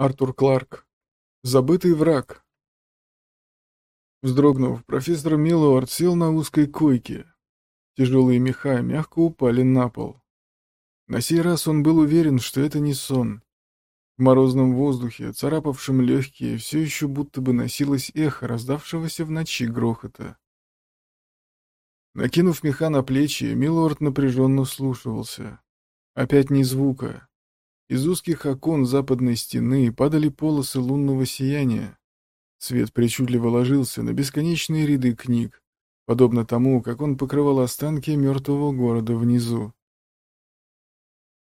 Артур Кларк. Забытый враг. Вздрогнув, профессор Миллуард сел на узкой койке. Тяжелые меха мягко упали на пол. На сей раз он был уверен, что это не сон. В морозном воздухе, царапавшем легкие, все еще будто бы носилось эхо раздавшегося в ночи грохота. Накинув меха на плечи, Миллуард напряженно слушался. Опять ни звука. Из узких окон западной стены падали полосы лунного сияния. Свет причудливо ложился на бесконечные ряды книг, подобно тому, как он покрывал останки мертвого города внизу.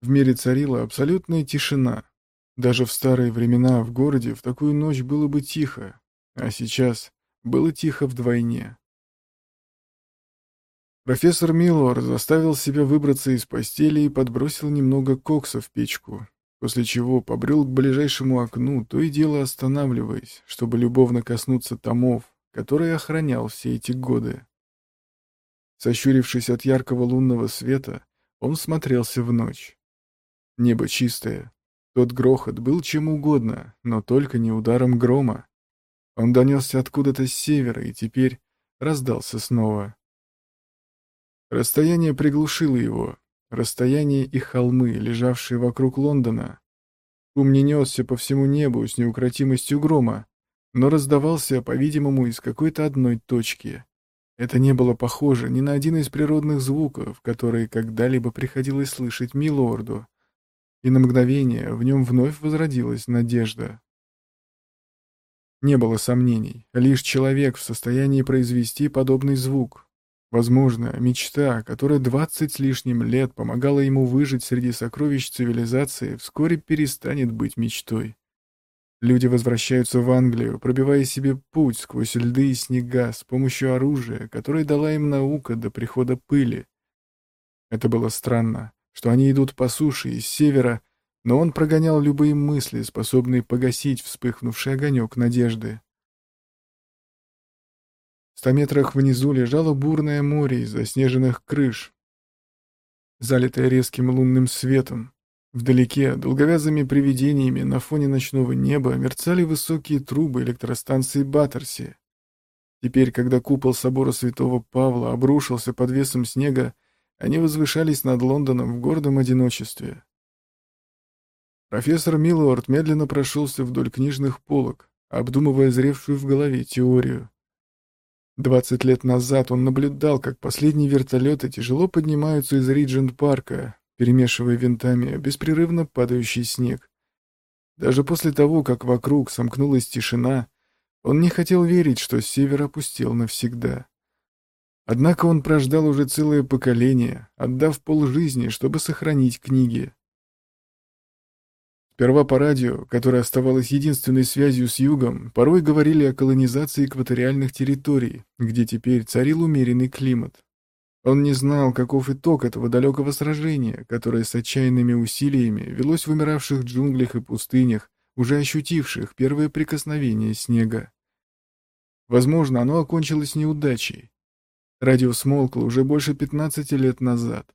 В мире царила абсолютная тишина. Даже в старые времена в городе в такую ночь было бы тихо, а сейчас было тихо вдвойне. Профессор Миллор заставил себя выбраться из постели и подбросил немного кокса в печку, после чего побрел к ближайшему окну, то и дело останавливаясь, чтобы любовно коснуться томов, которые охранял все эти годы. Сощурившись от яркого лунного света, он смотрелся в ночь. Небо чистое. Тот грохот был чем угодно, но только не ударом грома. Он донесся откуда-то с севера и теперь раздался снова. Расстояние приглушило его, Расстояние и холмы, лежавшие вокруг Лондона. Шум не несся по всему небу с неукротимостью грома, но раздавался, по-видимому, из какой-то одной точки. Это не было похоже ни на один из природных звуков, которые когда-либо приходилось слышать Милорду, и на мгновение в нем вновь возродилась надежда. Не было сомнений, лишь человек в состоянии произвести подобный звук, Возможно, мечта, которая двадцать с лишним лет помогала ему выжить среди сокровищ цивилизации, вскоре перестанет быть мечтой. Люди возвращаются в Англию, пробивая себе путь сквозь льды и снега с помощью оружия, которое дала им наука до прихода пыли. Это было странно, что они идут по суше из севера, но он прогонял любые мысли, способные погасить вспыхнувший огонек надежды. Ста метрах внизу лежало бурное море из заснеженных крыш, залитое резким лунным светом. Вдалеке, долговязыми привидениями на фоне ночного неба мерцали высокие трубы электростанции Баттерси. Теперь, когда купол собора святого Павла обрушился под весом снега, они возвышались над Лондоном в гордом одиночестве. Профессор Миллуард медленно прошелся вдоль книжных полок, обдумывая зревшую в голове теорию. Двадцать лет назад он наблюдал, как последние вертолеты тяжело поднимаются из Риджент-парка, перемешивая винтами беспрерывно падающий снег. Даже после того, как вокруг сомкнулась тишина, он не хотел верить, что север опустел навсегда. Однако он прождал уже целое поколение, отдав полжизни, чтобы сохранить книги. Сперва по радио, которое оставалось единственной связью с югом, порой говорили о колонизации экваториальных территорий, где теперь царил умеренный климат. Он не знал, каков итог этого далекого сражения, которое с отчаянными усилиями велось в вымиравших джунглях и пустынях, уже ощутивших первое прикосновение снега. Возможно, оно окончилось неудачей. Радио смолкло уже больше 15 лет назад.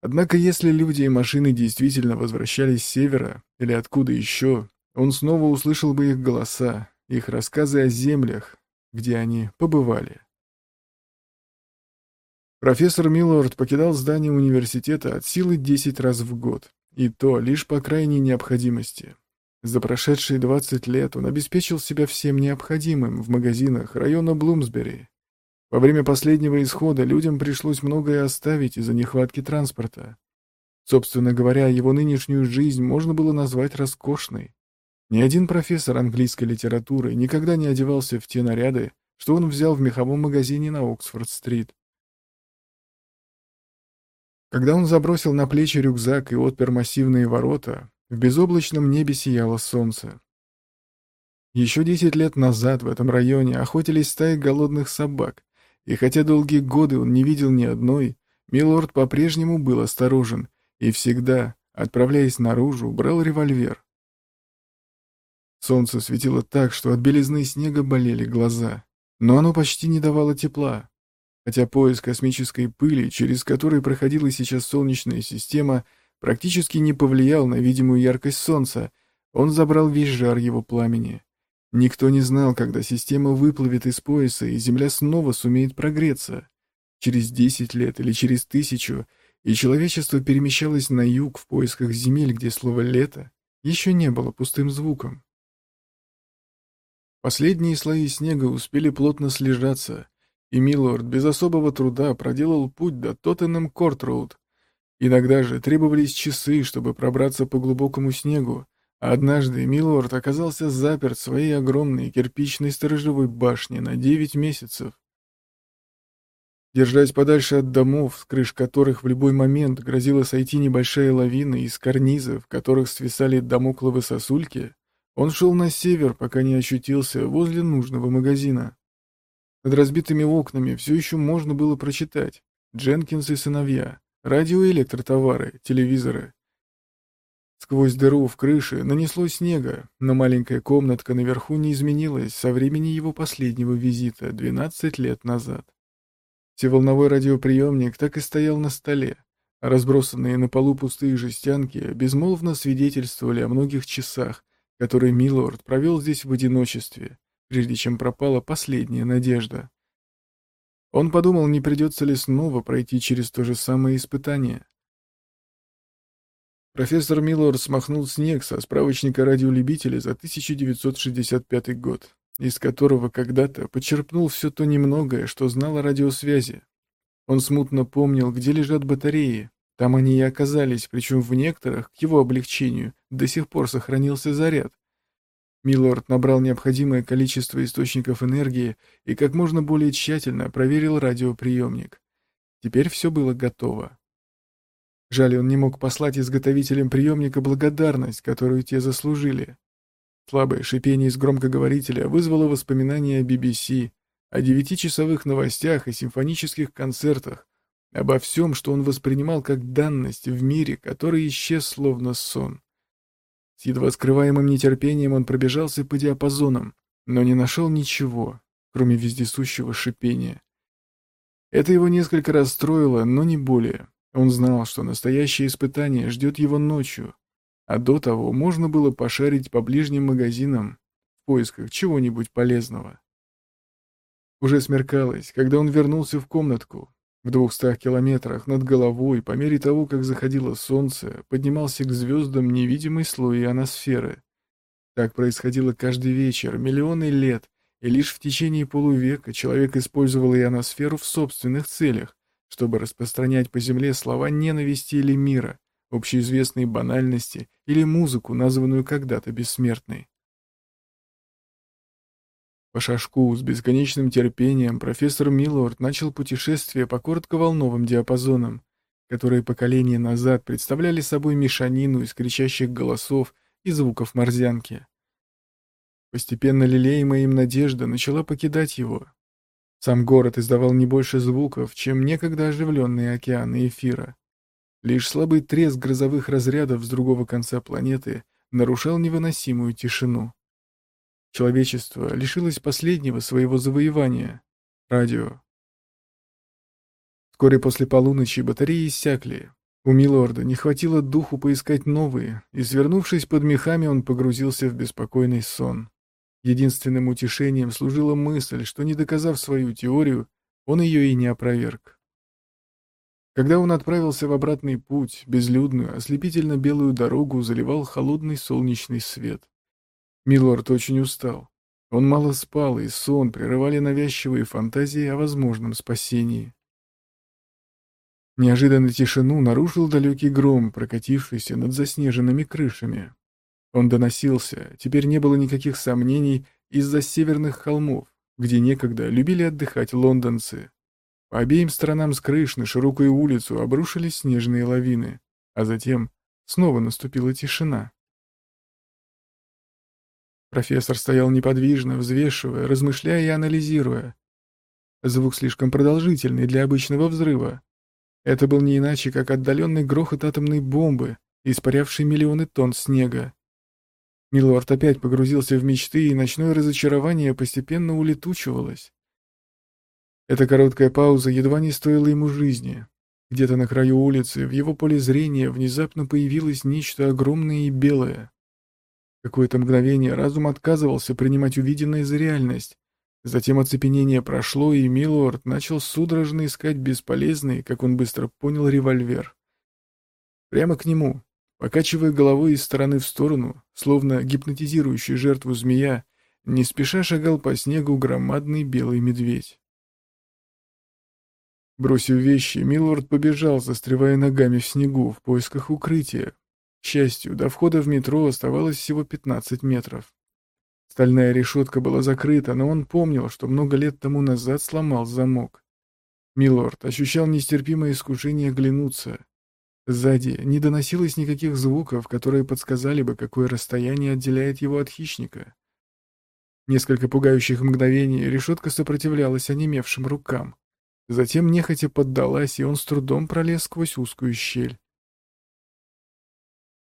Однако если люди и машины действительно возвращались с севера или откуда еще, он снова услышал бы их голоса, их рассказы о землях, где они побывали. Профессор Миллорд покидал здание университета от силы 10 раз в год, и то лишь по крайней необходимости. За прошедшие 20 лет он обеспечил себя всем необходимым в магазинах района Блумсбери, во время последнего исхода людям пришлось многое оставить из-за нехватки транспорта. Собственно говоря, его нынешнюю жизнь можно было назвать роскошной. Ни один профессор английской литературы никогда не одевался в те наряды, что он взял в меховом магазине на Оксфорд-стрит. Когда он забросил на плечи рюкзак и отпер массивные ворота, в безоблачном небе сияло солнце. Еще десять лет назад в этом районе охотились стаи голодных собак, и хотя долгие годы он не видел ни одной, Милорд по-прежнему был осторожен и всегда, отправляясь наружу, брал револьвер. Солнце светило так, что от белизны снега болели глаза, но оно почти не давало тепла. Хотя пояс космической пыли, через который проходила сейчас Солнечная система, практически не повлиял на видимую яркость Солнца, Он забрал весь жар его пламени. Никто не знал, когда система выплывет из пояса, и Земля снова сумеет прогреться. Через десять лет или через тысячу, и человечество перемещалось на юг в поисках земель, где слово «лето» еще не было пустым звуком. Последние слои снега успели плотно слежаться, и Милорд без особого труда проделал путь до Тоттенхэм Кортроуд. Иногда же требовались часы, чтобы пробраться по глубокому снегу, однажды Милорд оказался заперт в своей огромной кирпичной сторожевой башне на девять месяцев. Держась подальше от домов, с крыш которых в любой момент грозила сойти небольшая лавина из карнизов, которых свисали домокловы сосульки, он шел на север, пока не очутился возле нужного магазина. Над разбитыми окнами все еще можно было прочитать «Дженкинс и сыновья», радио и электротовары, телевизоры. Сквозь дыру в крыше нанесло снега, но маленькая комнатка наверху не изменилась со времени его последнего визита 12 лет назад. Всеволновой радиоприемник так и стоял на столе, а разбросанные на полу пустые жестянки безмолвно свидетельствовали о многих часах, которые Милорд провел здесь в одиночестве, прежде чем пропала последняя надежда. Он подумал, не придется ли снова пройти через то же самое испытание. Профессор Миллорд смахнул снег со справочника радиолюбителя за 1965 год, из которого когда-то почерпнул все то немногое, что знал о радиосвязи. Он смутно помнил, где лежат батареи, там они и оказались, причем в некоторых, к его облегчению, до сих пор сохранился заряд. Миллорд набрал необходимое количество источников энергии и как можно более тщательно проверил радиоприемник. Теперь все было готово. Жаль, он не мог послать изготовителям приемника благодарность, которую те заслужили. Слабое шипение из громкоговорителя вызвало воспоминания о BBC, о девятичасовых новостях и симфонических концертах, обо всем, что он воспринимал как данность в мире, который исчез словно сон. С едва скрываемым нетерпением он пробежался по диапазонам, но не нашел ничего, кроме вездесущего шипения. Это его несколько расстроило, но не более. Он знал, что настоящее испытание ждет его ночью, а до того можно было пошарить по ближним магазинам в поисках чего-нибудь полезного. Уже смеркалось, когда он вернулся в комнатку, в двухстах километрах над головой, по мере того, как заходило солнце, поднимался к звездам невидимый слой ионосферы. Так происходило каждый вечер, миллионы лет, и лишь в течение полувека человек использовал ионосферу в собственных целях, чтобы распространять по Земле слова ненависти или мира, общеизвестные банальности или музыку, названную когда-то бессмертной. По шашку с бесконечным терпением профессор Миллорд начал путешествие по коротковолновым диапазонам, которые поколения назад представляли собой мешанину из кричащих голосов и звуков морзянки. Постепенно лелеемая им надежда начала покидать его. Сам город издавал не больше звуков, чем некогда оживленные океаны эфира. Лишь слабый треск грозовых разрядов с другого конца планеты нарушал невыносимую тишину. Человечество лишилось последнего своего завоевания — радио. Вскоре после полуночи батареи иссякли. У Милорда не хватило духу поискать новые, и, свернувшись под мехами, он погрузился в беспокойный сон. Единственным утешением служила мысль, что, не доказав свою теорию, он ее и не опроверг. Когда он отправился в обратный путь, безлюдную, ослепительно-белую дорогу заливал холодный солнечный свет. Милорд очень устал. Он мало спал, и сон прерывали навязчивые фантазии о возможном спасении. Неожиданно тишину нарушил далекий гром, прокатившийся над заснеженными крышами. Он доносился, теперь не было никаких сомнений, из-за северных холмов, где некогда любили отдыхать лондонцы. По обеим сторонам с крыш на широкую улицу обрушились снежные лавины, а затем снова наступила тишина. Профессор стоял неподвижно, взвешивая, размышляя и анализируя. Звук слишком продолжительный для обычного взрыва. Это был не иначе, как отдаленный грохот атомной бомбы, испарявший миллионы тонн снега. Милорд опять погрузился в мечты, и ночное разочарование постепенно улетучивалось. Эта короткая пауза едва не стоила ему жизни. Где-то на краю улицы, в его поле зрения, внезапно появилось нечто огромное и белое. Какое-то мгновение разум отказывался принимать увиденное за реальность. Затем оцепенение прошло, и Милорд начал судорожно искать бесполезный, как он быстро понял, револьвер. Прямо к нему, покачивая головой из стороны в сторону, словно гипнотизирующий жертву змея, не спеша шагал по снегу громадный белый медведь. Бросив вещи, Милорд побежал, застревая ногами в снегу, в поисках укрытия. К счастью, до входа в метро оставалось всего 15 метров. Стальная решетка была закрыта, но он помнил, что много лет тому назад сломал замок. Милорд ощущал нестерпимое искушение оглянуться. Сзади не доносилось никаких звуков, которые подсказали бы, какое расстояние отделяет его от хищника. Несколько пугающих мгновений решетка сопротивлялась онемевшим рукам. Затем нехотя поддалась, и он с трудом пролез сквозь узкую щель.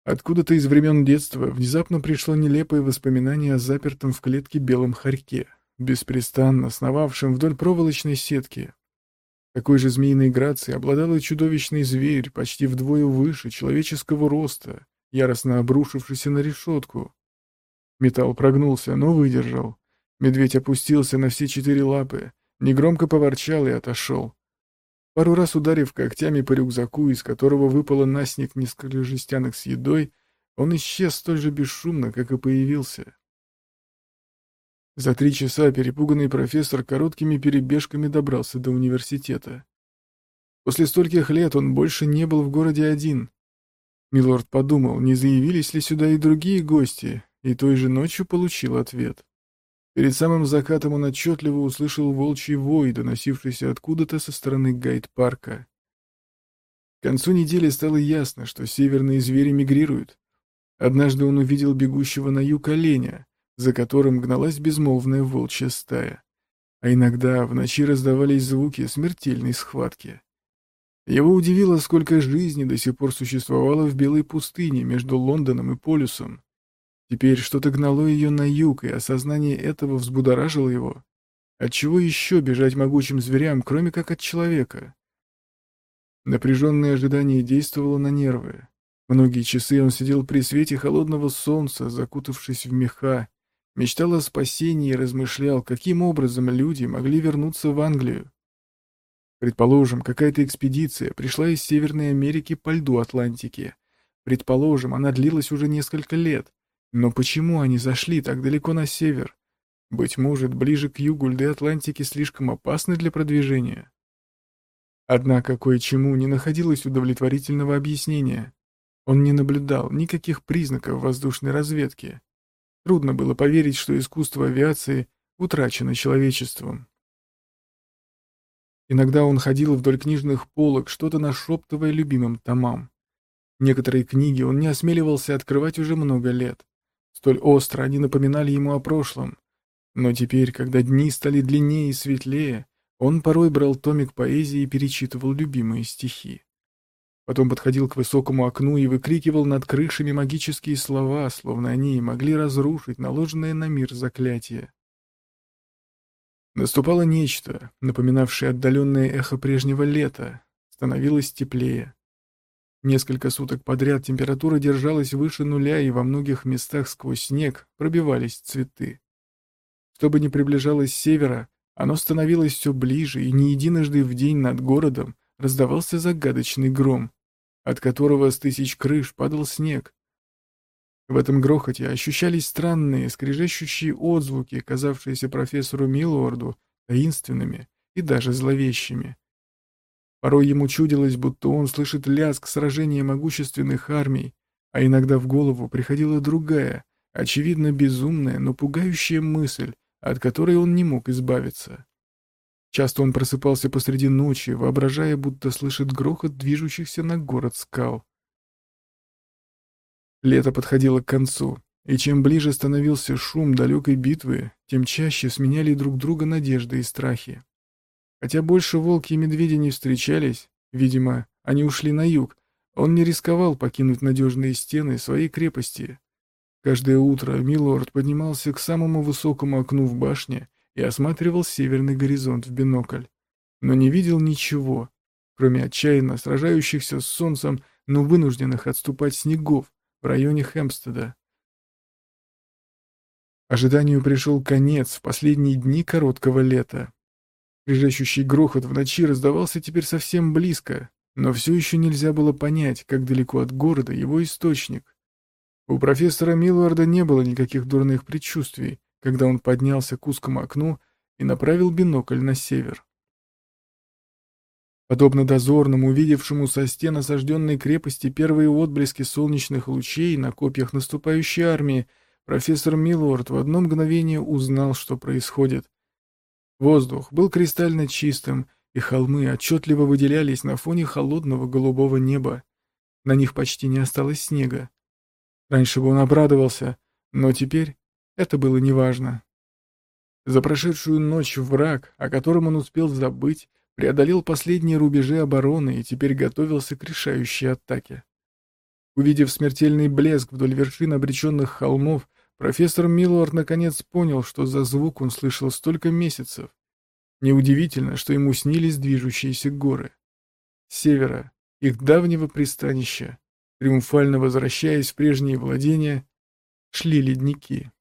Откуда-то из времен детства внезапно пришло нелепое воспоминание о запертом в клетке белом хорьке, беспрестанно сновавшем вдоль проволочной сетки. Такой же змеиной грацией обладал и чудовищный зверь, почти вдвое выше человеческого роста, яростно обрушившийся на решетку. Металл прогнулся, но выдержал. Медведь опустился на все четыре лапы, негромко поворчал и отошел. Пару раз ударив когтями по рюкзаку, из которого выпало на снег несколько жестянок с едой, он исчез столь же бесшумно, как и появился. За три часа перепуганный профессор короткими перебежками добрался до университета. После стольких лет он больше не был в городе один. Милорд подумал, не заявились ли сюда и другие гости, и той же ночью получил ответ. Перед самым закатом он отчетливо услышал волчий вой, доносившийся откуда-то со стороны гайд-парка. К концу недели стало ясно, что северные звери мигрируют. Однажды он увидел бегущего на юг оленя, за которым гналась безмолвная волчья стая. А иногда в ночи раздавались звуки смертельной схватки. Его удивило, сколько жизни до сих пор существовало в белой пустыне между Лондоном и полюсом. Теперь что-то гнало ее на юг, и осознание этого взбудоражило его. От чего еще бежать могучим зверям, кроме как от человека? Напряженное ожидание действовало на нервы. Многие часы он сидел при свете холодного солнца, закутавшись в меха, мечтал о спасении и размышлял, каким образом люди могли вернуться в Англию. Предположим, какая-то экспедиция пришла из Северной Америки по льду Атлантики. Предположим, она длилась уже несколько лет. Но почему они зашли так далеко на север? Быть может, ближе к югу льды Атлантики слишком опасны для продвижения? Однако кое-чему не находилось удовлетворительного объяснения. Он не наблюдал никаких признаков воздушной разведки. Трудно было поверить, что искусство авиации утрачено человечеством. Иногда он ходил вдоль книжных полок, что-то нашептывая любимым томам. Некоторые книги он не осмеливался открывать уже много лет. Столь остро они напоминали ему о прошлом. Но теперь, когда дни стали длиннее и светлее, он порой брал томик поэзии и перечитывал любимые стихи. Потом подходил к высокому окну и выкрикивал над крышами магические слова, словно они могли разрушить наложенное на мир заклятие. Наступало нечто, напоминавшее отдаленное эхо прежнего лета. Становилось теплее. Несколько суток подряд температура держалась выше нуля, и во многих местах сквозь снег пробивались цветы. Что бы ни приближалось с севера, оно становилось все ближе, и не единожды в день над городом раздавался загадочный гром, от которого с тысяч крыш падал снег. В этом грохоте ощущались странные, скрежещущие отзвуки, казавшиеся профессору Милуорду таинственными и даже зловещими. Порой ему чудилось, будто он слышит лязг сражения могущественных армий, а иногда в голову приходила другая, очевидно безумная, но пугающая мысль, от которой он не мог избавиться. Часто он просыпался посреди ночи, воображая, будто слышит грохот движущихся на город скал. Лето подходило к концу, и чем ближе становился шум далекой битвы, тем чаще сменяли друг друга надежды и страхи. Хотя больше волки и медведи не встречались, видимо, они ушли на юг, он не рисковал покинуть надежные стены своей крепости. Каждое утро Милорд поднимался к самому высокому окну в башне и осматривал северный горизонт в бинокль, но не видел ничего, кроме отчаянно сражающихся с солнцем, но вынужденных отступать снегов в районе Хемстеда. Ожиданию пришел конец в последние дни короткого лета. Прижащущий грохот в ночи раздавался теперь совсем близко, но все еще нельзя было понять, как далеко от города его источник. У профессора Миллуарда не было никаких дурных предчувствий, когда он поднялся к узкому окну и направил бинокль на север. Подобно дозорному, увидевшему со стен осажденной крепости первые отблески солнечных лучей на копьях наступающей армии, профессор Миллуард в одно мгновение узнал, что происходит. Воздух был кристально чистым, и холмы отчетливо выделялись на фоне холодного голубого неба. На них почти не осталось снега. Раньше бы он обрадовался, но теперь это было неважно. За прошедшую ночь враг, о котором он успел забыть, преодолел последние рубежи обороны и теперь готовился к решающей атаке. Увидев смертельный блеск вдоль вершин обреченных холмов, профессор Миллуард наконец понял, что за звук он слышал столько месяцев. Неудивительно, что ему снились движущиеся горы. С севера, их давнего пристанища, триумфально возвращаясь в прежние владения, шли ледники.